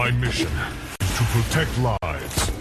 My mission to protect lives.